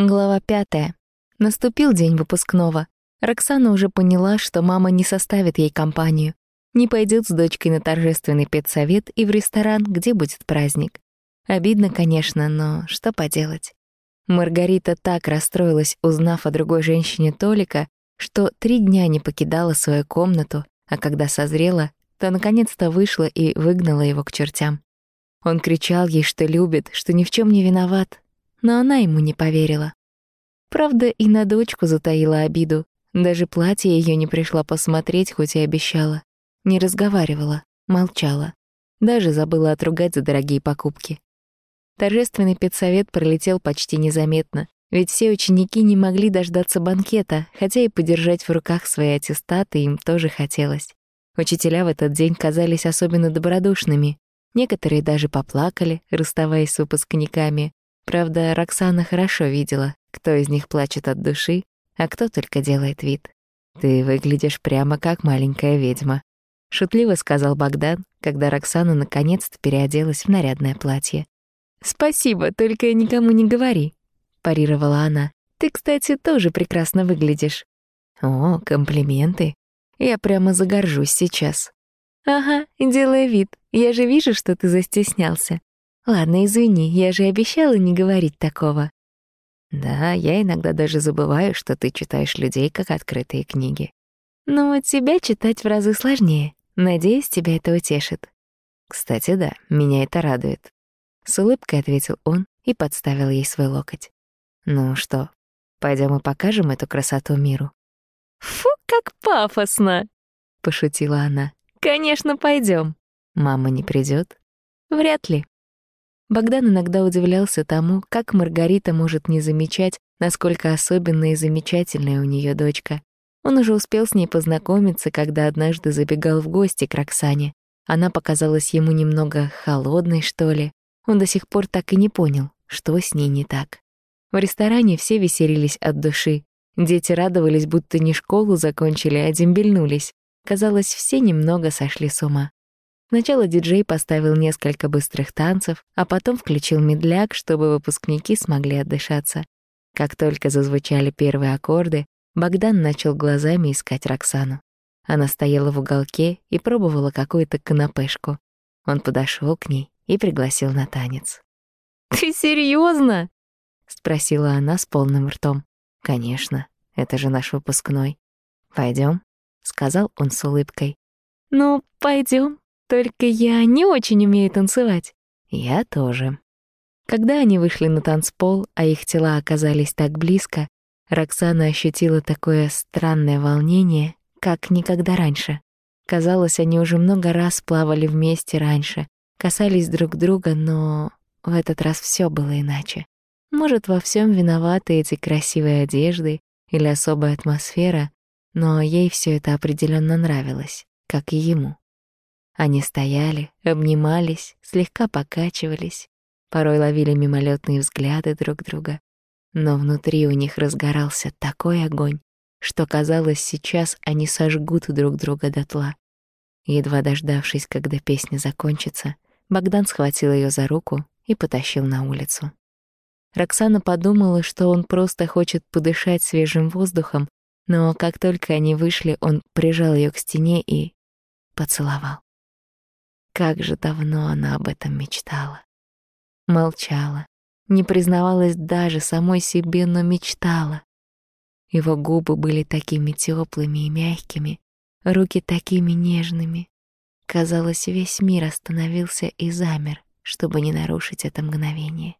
Глава пятая. Наступил день выпускного. Роксана уже поняла, что мама не составит ей компанию. Не пойдет с дочкой на торжественный педсовет и в ресторан, где будет праздник. Обидно, конечно, но что поделать. Маргарита так расстроилась, узнав о другой женщине Толика, что три дня не покидала свою комнату, а когда созрела, то наконец-то вышла и выгнала его к чертям. Он кричал ей, что любит, что ни в чем не виноват, но она ему не поверила. Правда, и на дочку затаила обиду. Даже платье ее не пришла посмотреть, хоть и обещала. Не разговаривала, молчала. Даже забыла отругать за дорогие покупки. Торжественный педсовет пролетел почти незаметно, ведь все ученики не могли дождаться банкета, хотя и подержать в руках свои аттестаты им тоже хотелось. Учителя в этот день казались особенно добродушными. Некоторые даже поплакали, расставаясь с выпускниками, Правда, Роксана хорошо видела, кто из них плачет от души, а кто только делает вид. «Ты выглядишь прямо как маленькая ведьма», — шутливо сказал Богдан, когда Роксана наконец-то переоделась в нарядное платье. «Спасибо, только никому не говори», — парировала она. «Ты, кстати, тоже прекрасно выглядишь». «О, комплименты. Я прямо загоржусь сейчас». «Ага, делая вид. Я же вижу, что ты застеснялся. Ладно, извини, я же обещала не говорить такого. Да, я иногда даже забываю, что ты читаешь людей как открытые книги. Но тебя читать в разы сложнее. Надеюсь, тебя это утешит. Кстати, да, меня это радует. С улыбкой ответил он и подставил ей свой локоть. Ну что, пойдем и покажем эту красоту миру? Фу, как пафосно, пошутила она. Конечно, пойдем. Мама не придет? Вряд ли. Богдан иногда удивлялся тому, как Маргарита может не замечать, насколько особенная и замечательная у нее дочка. Он уже успел с ней познакомиться, когда однажды забегал в гости к Роксане. Она показалась ему немного холодной, что ли. Он до сих пор так и не понял, что с ней не так. В ресторане все веселились от души. Дети радовались, будто не школу закончили, а дембельнулись. Казалось, все немного сошли с ума. Сначала диджей поставил несколько быстрых танцев, а потом включил медляк, чтобы выпускники смогли отдышаться. Как только зазвучали первые аккорды, Богдан начал глазами искать Роксану. Она стояла в уголке и пробовала какую-то канапешку. Он подошел к ней и пригласил на танец. «Ты серьезно? спросила она с полным ртом. «Конечно, это же наш выпускной. Пойдем, сказал он с улыбкой. «Ну, пойдем. Только я не очень умею танцевать. Я тоже. Когда они вышли на танцпол, а их тела оказались так близко, Роксана ощутила такое странное волнение, как никогда раньше. Казалось, они уже много раз плавали вместе раньше, касались друг друга, но в этот раз все было иначе. Может, во всем виноваты эти красивые одежды или особая атмосфера, но ей все это определенно нравилось, как и ему. Они стояли, обнимались, слегка покачивались, порой ловили мимолетные взгляды друг друга. Но внутри у них разгорался такой огонь, что казалось, сейчас они сожгут друг друга дотла. Едва дождавшись, когда песня закончится, Богдан схватил ее за руку и потащил на улицу. Роксана подумала, что он просто хочет подышать свежим воздухом, но как только они вышли, он прижал ее к стене и поцеловал. Как же давно она об этом мечтала. Молчала, не признавалась даже самой себе, но мечтала. Его губы были такими теплыми и мягкими, руки такими нежными. Казалось, весь мир остановился и замер, чтобы не нарушить это мгновение.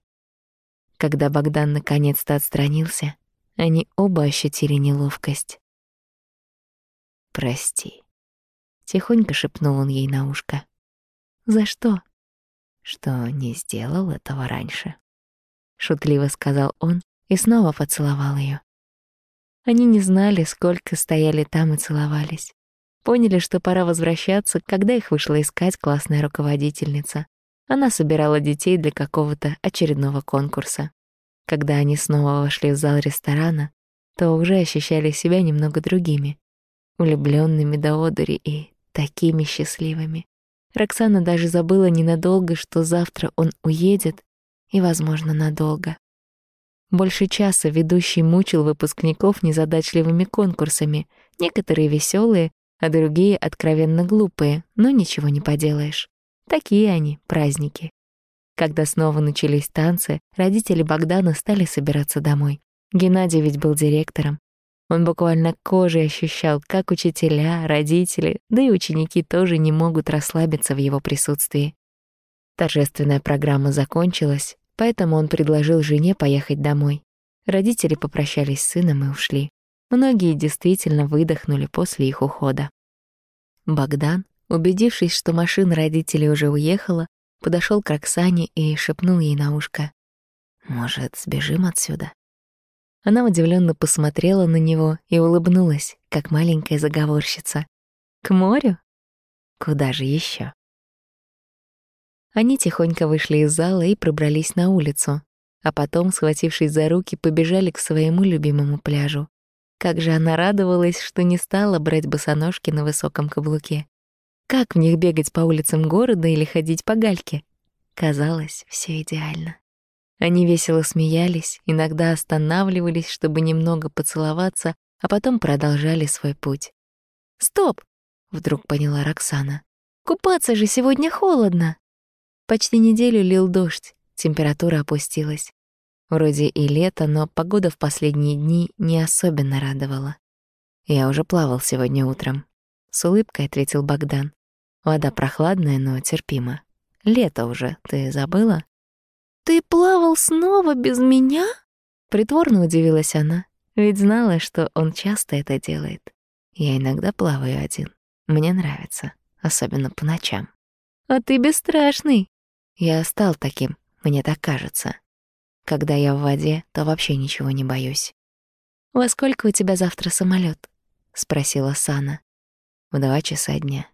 Когда Богдан наконец-то отстранился, они оба ощутили неловкость. «Прости», — тихонько шепнул он ей на ушко. За что? Что не сделал этого раньше. Шутливо сказал он и снова поцеловал ее. Они не знали, сколько стояли там и целовались. Поняли, что пора возвращаться, когда их вышла искать классная руководительница. Она собирала детей для какого-то очередного конкурса. Когда они снова вошли в зал ресторана, то уже ощущали себя немного другими, влюбленными до одури и такими счастливыми. Роксана даже забыла ненадолго, что завтра он уедет, и, возможно, надолго. Больше часа ведущий мучил выпускников незадачливыми конкурсами, некоторые веселые, а другие откровенно глупые, но ничего не поделаешь. Такие они, праздники. Когда снова начались танцы, родители Богдана стали собираться домой. Геннадий ведь был директором. Он буквально кожей ощущал, как учителя, родители, да и ученики тоже не могут расслабиться в его присутствии. Торжественная программа закончилась, поэтому он предложил жене поехать домой. Родители попрощались с сыном и ушли. Многие действительно выдохнули после их ухода. Богдан, убедившись, что машина родителей уже уехала, подошел к Роксане и шепнул ей на ушко. «Может, сбежим отсюда?» Она удивленно посмотрела на него и улыбнулась, как маленькая заговорщица. «К морю? Куда же еще? Они тихонько вышли из зала и пробрались на улицу, а потом, схватившись за руки, побежали к своему любимому пляжу. Как же она радовалась, что не стала брать босоножки на высоком каблуке. Как в них бегать по улицам города или ходить по гальке? Казалось, все идеально. Они весело смеялись, иногда останавливались, чтобы немного поцеловаться, а потом продолжали свой путь. «Стоп!» — вдруг поняла Роксана. «Купаться же сегодня холодно!» Почти неделю лил дождь, температура опустилась. Вроде и лето, но погода в последние дни не особенно радовала. «Я уже плавал сегодня утром», — с улыбкой ответил Богдан. «Вода прохладная, но терпима. Лето уже, ты забыла?» «Ты плавал снова без меня?» Притворно удивилась она, ведь знала, что он часто это делает. Я иногда плаваю один. Мне нравится, особенно по ночам. «А ты бесстрашный!» Я стал таким, мне так кажется. Когда я в воде, то вообще ничего не боюсь. «Во сколько у тебя завтра самолет? спросила Сана. «В два часа дня.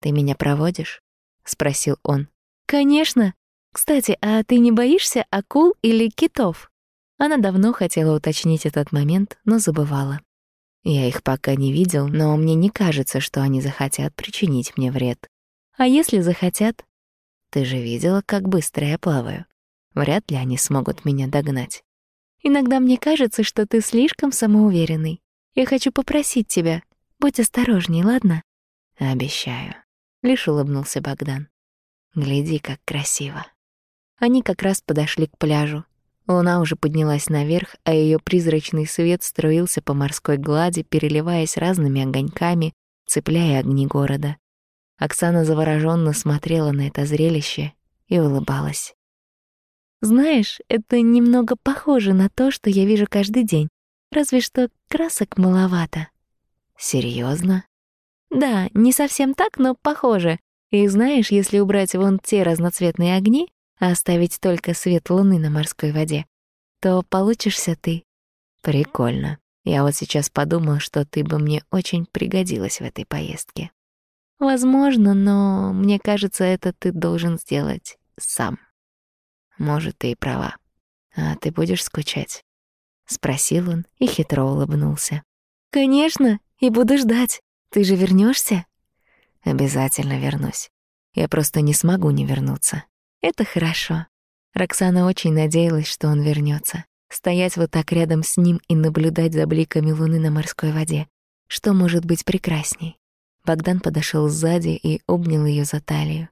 Ты меня проводишь?» — спросил он. «Конечно!» Кстати, а ты не боишься акул или китов? Она давно хотела уточнить этот момент, но забывала. Я их пока не видел, но мне не кажется, что они захотят причинить мне вред. А если захотят? Ты же видела, как быстро я плаваю. Вряд ли они смогут меня догнать. Иногда мне кажется, что ты слишком самоуверенный. Я хочу попросить тебя, будь осторожней, ладно? Обещаю. Лишь улыбнулся Богдан. Гляди, как красиво. Они как раз подошли к пляжу. Луна уже поднялась наверх, а ее призрачный свет струился по морской глади, переливаясь разными огоньками, цепляя огни города. Оксана завороженно смотрела на это зрелище и улыбалась. «Знаешь, это немного похоже на то, что я вижу каждый день, разве что красок маловато». Серьезно? «Да, не совсем так, но похоже. И знаешь, если убрать вон те разноцветные огни, а оставить только свет луны на морской воде, то получишься ты. Прикольно. Я вот сейчас подумал, что ты бы мне очень пригодилась в этой поездке. Возможно, но мне кажется, это ты должен сделать сам. Может, ты и права. А ты будешь скучать? Спросил он и хитро улыбнулся. Конечно, и буду ждать. Ты же вернешься? Обязательно вернусь. Я просто не смогу не вернуться. Это хорошо. Роксана очень надеялась, что он вернется. Стоять вот так рядом с ним и наблюдать за бликами луны на морской воде. Что может быть прекрасней? Богдан подошел сзади и обнял ее за талию.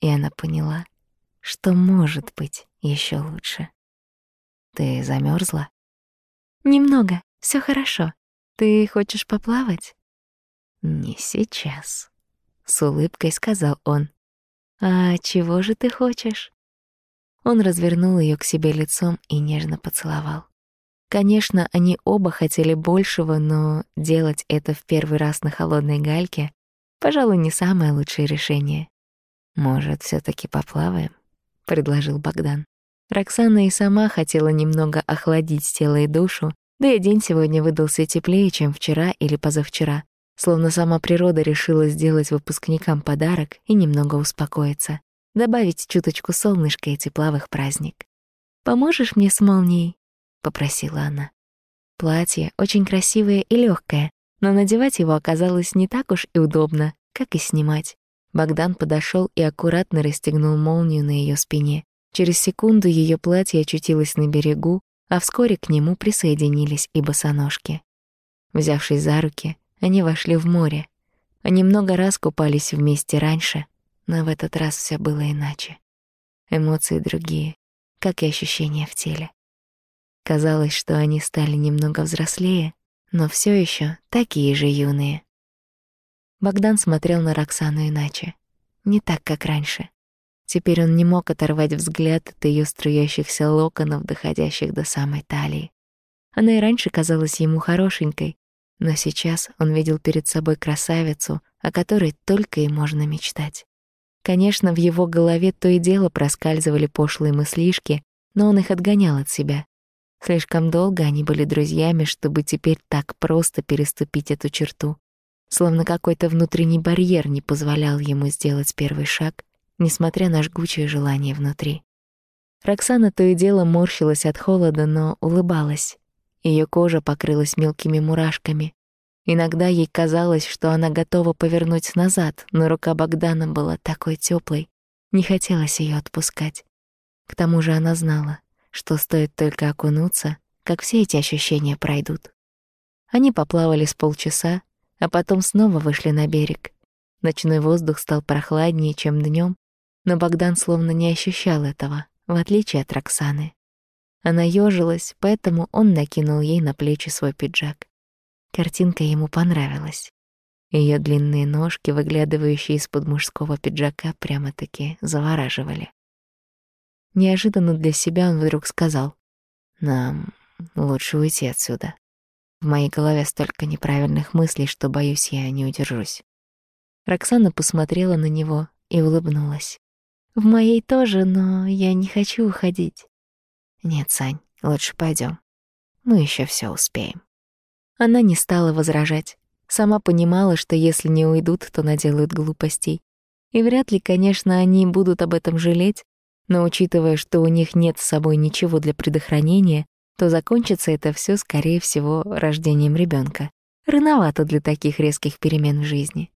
И она поняла, что может быть еще лучше. Ты замерзла? Немного, все хорошо. Ты хочешь поплавать? Не сейчас, с улыбкой сказал он. «А чего же ты хочешь?» Он развернул ее к себе лицом и нежно поцеловал. Конечно, они оба хотели большего, но делать это в первый раз на холодной гальке, пожалуй, не самое лучшее решение. «Может, все таки поплаваем?» — предложил Богдан. Роксана и сама хотела немного охладить тело и душу, да и день сегодня выдался теплее, чем вчера или позавчера. Словно сама природа решила сделать выпускникам подарок и немного успокоиться, добавить чуточку солнышка и тепла в их праздник. «Поможешь мне с молнией?» — попросила она. Платье очень красивое и легкое, но надевать его оказалось не так уж и удобно, как и снимать. Богдан подошел и аккуратно расстегнул молнию на ее спине. Через секунду ее платье очутилось на берегу, а вскоре к нему присоединились и босоножки. Взявшись за руки, они вошли в море. Они много раз купались вместе раньше, но в этот раз все было иначе. Эмоции другие, как и ощущения в теле. Казалось, что они стали немного взрослее, но все еще такие же юные. Богдан смотрел на Роксану иначе, не так, как раньше. Теперь он не мог оторвать взгляд от ее струящихся локонов, доходящих до самой талии. Она и раньше казалась ему хорошенькой, но сейчас он видел перед собой красавицу, о которой только и можно мечтать. Конечно, в его голове то и дело проскальзывали пошлые мыслишки, но он их отгонял от себя. Слишком долго они были друзьями, чтобы теперь так просто переступить эту черту. Словно какой-то внутренний барьер не позволял ему сделать первый шаг несмотря на жгучее желание внутри. Роксана то и дело морщилась от холода, но улыбалась. Ее кожа покрылась мелкими мурашками. Иногда ей казалось, что она готова повернуть назад, но рука Богдана была такой теплой, не хотелось ее отпускать. К тому же она знала, что стоит только окунуться, как все эти ощущения пройдут. Они поплавали с полчаса, а потом снова вышли на берег. Ночной воздух стал прохладнее, чем днем, но Богдан словно не ощущал этого, в отличие от Роксаны. Она ёжилась, поэтому он накинул ей на плечи свой пиджак. Картинка ему понравилась. Ее длинные ножки, выглядывающие из-под мужского пиджака, прямо-таки завораживали. Неожиданно для себя он вдруг сказал, «Нам лучше уйти отсюда. В моей голове столько неправильных мыслей, что, боюсь, я не удержусь». Роксана посмотрела на него и улыбнулась. В моей тоже, но я не хочу уходить. Нет, Сань, лучше пойдем. Мы еще все успеем. Она не стала возражать. Сама понимала, что если не уйдут, то наделают глупостей. И вряд ли, конечно, они будут об этом жалеть, но учитывая, что у них нет с собой ничего для предохранения, то закончится это все, скорее всего, рождением ребенка. Рановато для таких резких перемен в жизни.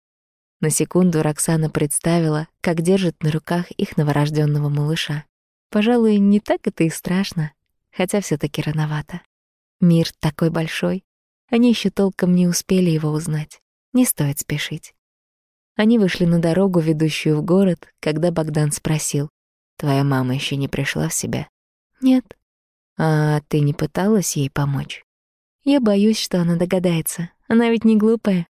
На секунду Роксана представила, как держит на руках их новорожденного малыша. Пожалуй, не так это и страшно, хотя все таки рановато. Мир такой большой, они еще толком не успели его узнать. Не стоит спешить. Они вышли на дорогу, ведущую в город, когда Богдан спросил, «Твоя мама еще не пришла в себя?» «Нет». «А ты не пыталась ей помочь?» «Я боюсь, что она догадается. Она ведь не глупая.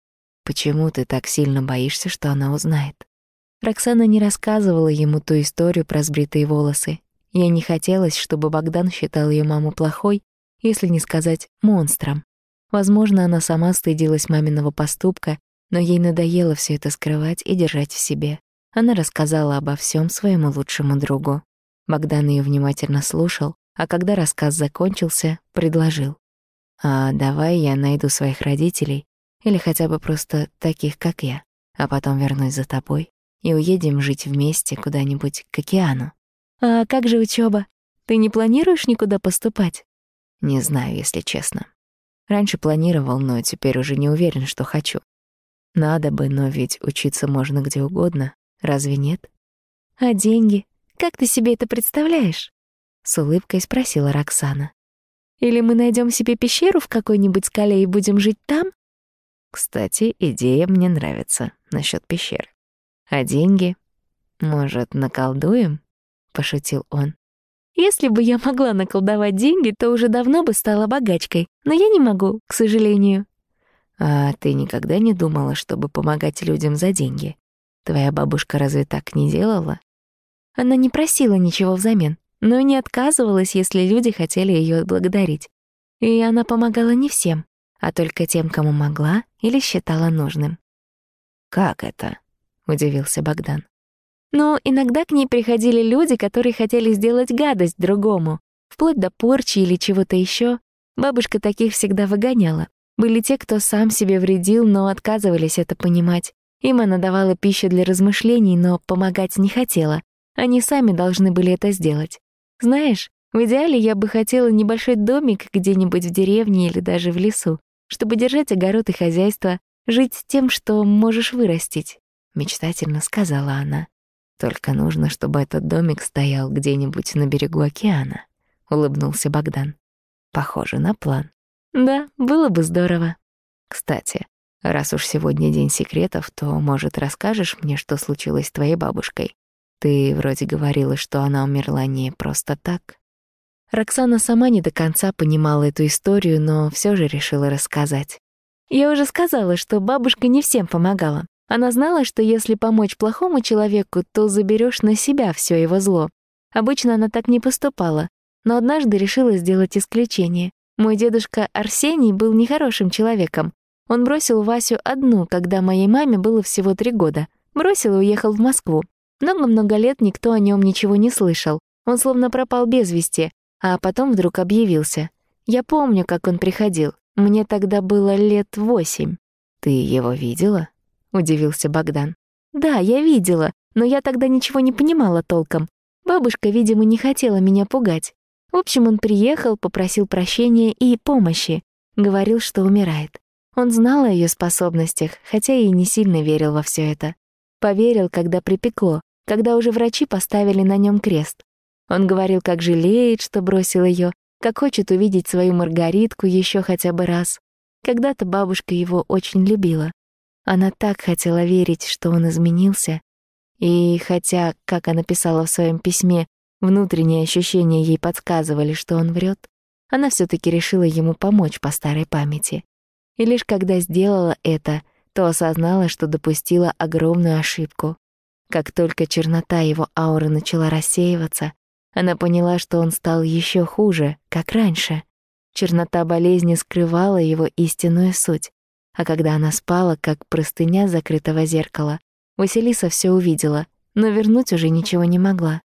Почему ты так сильно боишься, что она узнает? Роксана не рассказывала ему ту историю про сбритые волосы. Ей не хотелось, чтобы Богдан считал ее маму плохой, если не сказать монстром. Возможно, она сама стыдилась маминого поступка, но ей надоело все это скрывать и держать в себе. Она рассказала обо всем своему лучшему другу. Богдан ее внимательно слушал, а когда рассказ закончился, предложил. «А давай я найду своих родителей или хотя бы просто таких, как я, а потом вернусь за тобой и уедем жить вместе куда-нибудь к океану. А как же учеба? Ты не планируешь никуда поступать? Не знаю, если честно. Раньше планировал, но теперь уже не уверен, что хочу. Надо бы, но ведь учиться можно где угодно, разве нет? А деньги? Как ты себе это представляешь? С улыбкой спросила Роксана. Или мы найдем себе пещеру в какой-нибудь скале и будем жить там? Кстати, идея мне нравится насчет пещер. А деньги? Может, наколдуем? Пошутил он. Если бы я могла наколдовать деньги, то уже давно бы стала богачкой, но я не могу, к сожалению. А ты никогда не думала, чтобы помогать людям за деньги? Твоя бабушка разве так не делала? Она не просила ничего взамен, но не отказывалась, если люди хотели ее отблагодарить. И она помогала не всем а только тем, кому могла или считала нужным. «Как это?» — удивился Богдан. «Ну, иногда к ней приходили люди, которые хотели сделать гадость другому, вплоть до порчи или чего-то еще. Бабушка таких всегда выгоняла. Были те, кто сам себе вредил, но отказывались это понимать. Им она давала пищу для размышлений, но помогать не хотела. Они сами должны были это сделать. Знаешь, в идеале я бы хотела небольшой домик где-нибудь в деревне или даже в лесу чтобы держать огород и хозяйство, жить тем, что можешь вырастить», — мечтательно сказала она. «Только нужно, чтобы этот домик стоял где-нибудь на берегу океана», — улыбнулся Богдан. Похоже на план. Да, было бы здорово. Кстати, раз уж сегодня день секретов, то, может, расскажешь мне, что случилось с твоей бабушкой? Ты вроде говорила, что она умерла не просто так. Роксана сама не до конца понимала эту историю, но все же решила рассказать. Я уже сказала, что бабушка не всем помогала. Она знала, что если помочь плохому человеку, то заберешь на себя все его зло. Обычно она так не поступала, но однажды решила сделать исключение. Мой дедушка Арсений был нехорошим человеком. Он бросил Васю одну, когда моей маме было всего три года. Бросил и уехал в Москву. Много-много лет никто о нем ничего не слышал. Он словно пропал без вести, а потом вдруг объявился. Я помню, как он приходил. Мне тогда было лет восемь. «Ты его видела?» — удивился Богдан. «Да, я видела, но я тогда ничего не понимала толком. Бабушка, видимо, не хотела меня пугать. В общем, он приехал, попросил прощения и помощи. Говорил, что умирает. Он знал о ее способностях, хотя и не сильно верил во все это. Поверил, когда припекло, когда уже врачи поставили на нем крест. Он говорил, как жалеет, что бросил ее, как хочет увидеть свою Маргаритку еще хотя бы раз. Когда-то бабушка его очень любила. Она так хотела верить, что он изменился. И хотя, как она писала в своем письме, Внутренние ощущения ей подсказывали, что он врет. Она все таки решила ему помочь по старой памяти. И лишь когда сделала это, то осознала, что допустила огромную ошибку. Как только чернота его ауры начала рассеиваться, она поняла, что он стал еще хуже, как раньше. Чернота болезни скрывала его истинную суть, а когда она спала, как простыня закрытого зеркала, Василиса все увидела, но вернуть уже ничего не могла.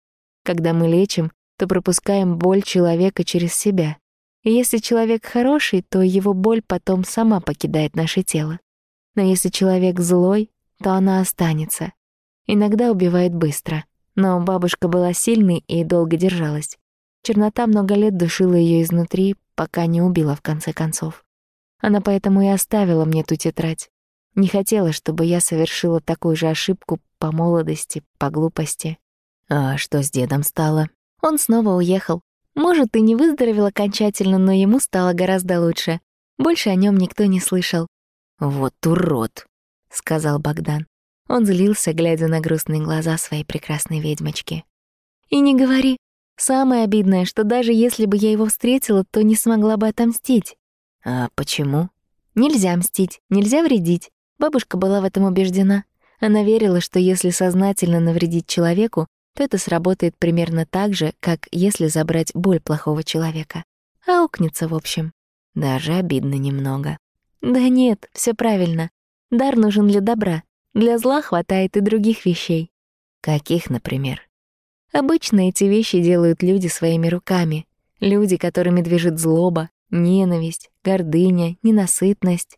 Когда мы лечим, то пропускаем боль человека через себя. И если человек хороший, то его боль потом сама покидает наше тело. Но если человек злой, то она останется. Иногда убивает быстро. Но бабушка была сильной и долго держалась. Чернота много лет душила ее изнутри, пока не убила в конце концов. Она поэтому и оставила мне ту тетрадь. Не хотела, чтобы я совершила такую же ошибку по молодости, по глупости. А что с дедом стало? Он снова уехал. Может, и не выздоровел окончательно, но ему стало гораздо лучше. Больше о нем никто не слышал. «Вот урод», — сказал Богдан. Он злился, глядя на грустные глаза своей прекрасной ведьмочки. «И не говори. Самое обидное, что даже если бы я его встретила, то не смогла бы отомстить». «А почему?» «Нельзя мстить, нельзя вредить». Бабушка была в этом убеждена. Она верила, что если сознательно навредить человеку, то это сработает примерно так же, как если забрать боль плохого человека. Аукнется, в общем. Даже обидно немного. Да нет, все правильно. Дар нужен для добра. Для зла хватает и других вещей. Каких, например? Обычно эти вещи делают люди своими руками. Люди, которыми движет злоба, ненависть, гордыня, ненасытность.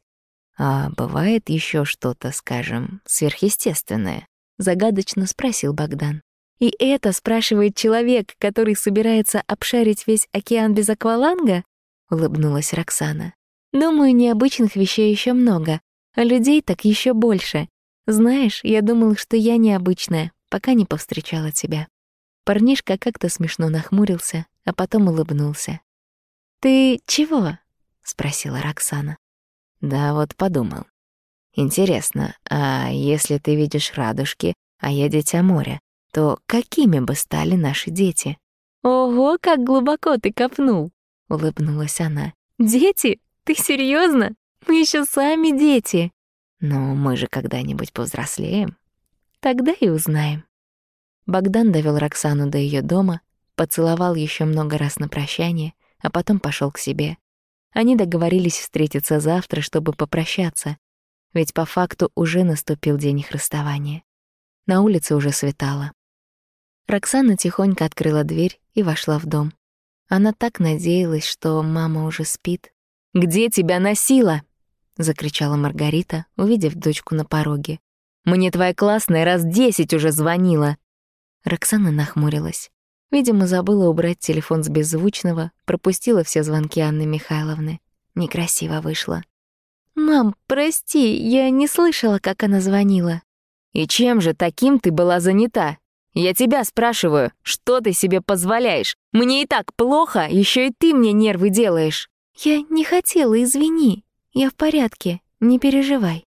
А бывает еще что-то, скажем, сверхъестественное? Загадочно спросил Богдан. И это спрашивает человек, который собирается обшарить весь океан без акваланга? Улыбнулась Роксана. Думаю, необычных вещей еще много, а людей так еще больше. Знаешь, я думал, что я необычная, пока не повстречала тебя. Парнишка как-то смешно нахмурился, а потом улыбнулся. «Ты чего?» — спросила Роксана. «Да вот подумал. Интересно, а если ты видишь радужки, а я дитя моря, то какими бы стали наши дети? «Ого, как глубоко ты копнул!» — улыбнулась она. «Дети? Ты серьезно? Мы еще сами дети!» «Но мы же когда-нибудь повзрослеем». «Тогда и узнаем». Богдан довел Роксану до ее дома, поцеловал еще много раз на прощание, а потом пошел к себе. Они договорились встретиться завтра, чтобы попрощаться, ведь по факту уже наступил день их расставания. На улице уже светало. Роксана тихонько открыла дверь и вошла в дом. Она так надеялась, что мама уже спит. «Где тебя носила?» — закричала Маргарита, увидев дочку на пороге. «Мне твоя классная раз десять уже звонила!» Роксана нахмурилась. Видимо, забыла убрать телефон с беззвучного, пропустила все звонки Анны Михайловны. Некрасиво вышло. «Мам, прости, я не слышала, как она звонила». «И чем же таким ты была занята?» Я тебя спрашиваю, что ты себе позволяешь? Мне и так плохо, еще и ты мне нервы делаешь». «Я не хотела, извини. Я в порядке, не переживай».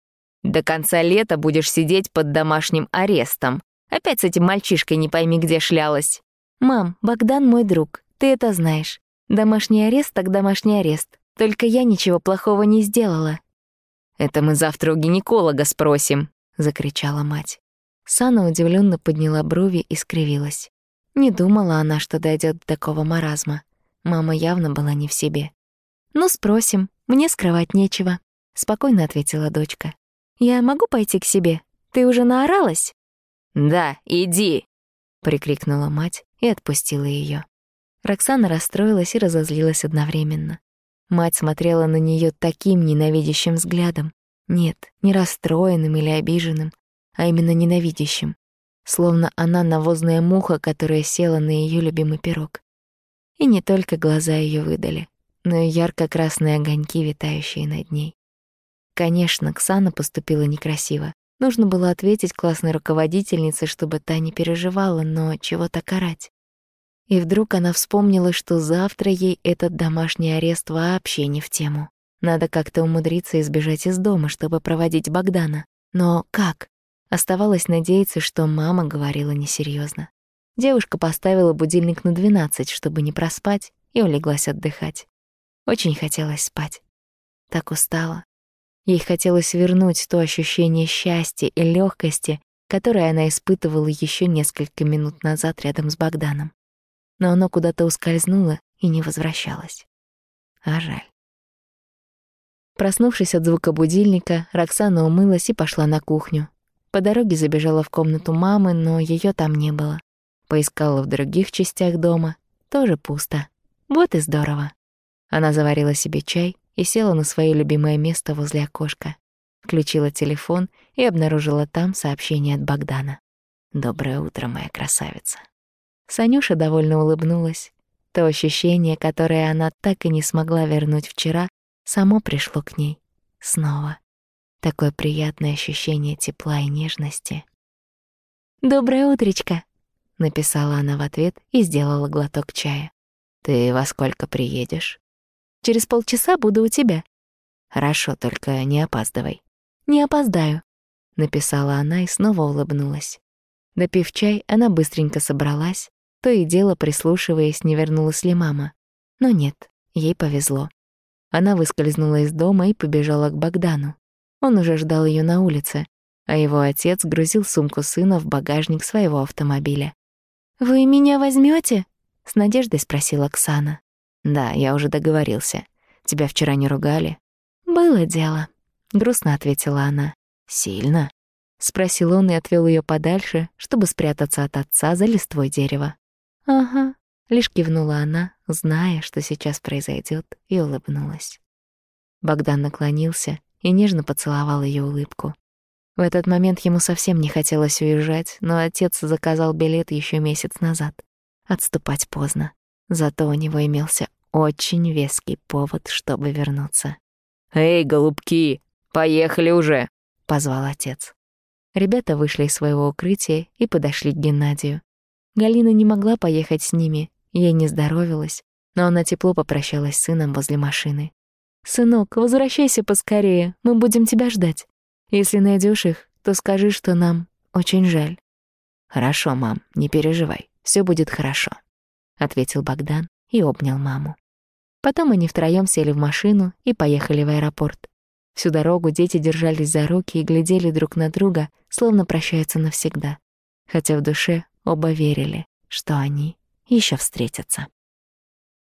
«До конца лета будешь сидеть под домашним арестом. Опять с этим мальчишкой не пойми где шлялась». «Мам, Богдан мой друг, ты это знаешь. Домашний арест так домашний арест. Только я ничего плохого не сделала». «Это мы завтра у гинеколога спросим», — закричала мать. Сана удивленно подняла брови и скривилась. Не думала она, что дойдет до такого маразма. Мама явно была не в себе. «Ну, спросим. Мне скрывать нечего», — спокойно ответила дочка. «Я могу пойти к себе? Ты уже наоралась?» «Да, иди!» — прикрикнула мать и отпустила ее. Роксана расстроилась и разозлилась одновременно. Мать смотрела на нее таким ненавидящим взглядом. Нет, не расстроенным или обиженным, а именно ненавидящим. Словно она навозная муха, которая села на ее любимый пирог. И не только глаза ее выдали но и ярко-красные огоньки, витающие над ней. Конечно, Ксана поступила некрасиво. Нужно было ответить классной руководительнице, чтобы та не переживала, но чего так орать? И вдруг она вспомнила, что завтра ей этот домашний арест вообще не в тему. Надо как-то умудриться избежать из дома, чтобы проводить Богдана. Но как? Оставалось надеяться, что мама говорила несерьезно. Девушка поставила будильник на 12, чтобы не проспать, и улеглась отдыхать. Очень хотелось спать. Так устала. Ей хотелось вернуть то ощущение счастья и легкости, которое она испытывала еще несколько минут назад рядом с Богданом. Но оно куда-то ускользнуло и не возвращалось. А жаль. Проснувшись от звука будильника, Роксана умылась и пошла на кухню. По дороге забежала в комнату мамы, но ее там не было. Поискала в других частях дома, тоже пусто. Вот и здорово. Она заварила себе чай и села на свое любимое место возле окошка. Включила телефон и обнаружила там сообщение от Богдана. «Доброе утро, моя красавица». Санюша довольно улыбнулась. То ощущение, которое она так и не смогла вернуть вчера, само пришло к ней. Снова. Такое приятное ощущение тепла и нежности. «Доброе утречко», — написала она в ответ и сделала глоток чая. «Ты во сколько приедешь?» Через полчаса буду у тебя». «Хорошо, только не опаздывай». «Не опоздаю», — написала она и снова улыбнулась. Допив чай, она быстренько собралась, то и дело прислушиваясь, не вернулась ли мама. Но нет, ей повезло. Она выскользнула из дома и побежала к Богдану. Он уже ждал ее на улице, а его отец грузил сумку сына в багажник своего автомобиля. «Вы меня возьмете? с надеждой спросила Оксана. «Да, я уже договорился. Тебя вчера не ругали?» «Было дело», — грустно ответила она. «Сильно?» — спросил он и отвел ее подальше, чтобы спрятаться от отца за листвой дерева. «Ага», — лишь кивнула она, зная, что сейчас произойдет, и улыбнулась. Богдан наклонился и нежно поцеловал ее улыбку. В этот момент ему совсем не хотелось уезжать, но отец заказал билет еще месяц назад. Отступать поздно. Зато у него имелся очень веский повод, чтобы вернуться. «Эй, голубки, поехали уже!» — позвал отец. Ребята вышли из своего укрытия и подошли к Геннадию. Галина не могла поехать с ними, ей не здоровилась, но она тепло попрощалась с сыном возле машины. «Сынок, возвращайся поскорее, мы будем тебя ждать. Если найдешь их, то скажи, что нам очень жаль». «Хорошо, мам, не переживай, все будет хорошо», — ответил Богдан и обнял маму. Потом они втроём сели в машину и поехали в аэропорт. Всю дорогу дети держались за руки и глядели друг на друга, словно прощаются навсегда. Хотя в душе оба верили, что они ещё встретятся.